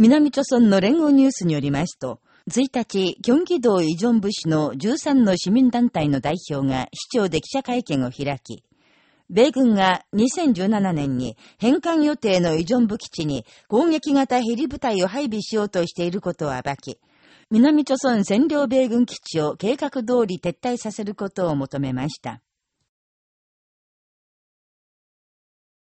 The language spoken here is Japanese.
南朝村の連合ニュースによりますと、1日、京ョ道イジョン部市の13の市民団体の代表が市長で記者会見を開き、米軍が2017年に返還予定のイジョン部基地に攻撃型ヘリ部隊を配備しようとしていることを暴き、南朝村占領米軍基地を計画通り撤退させることを求めました。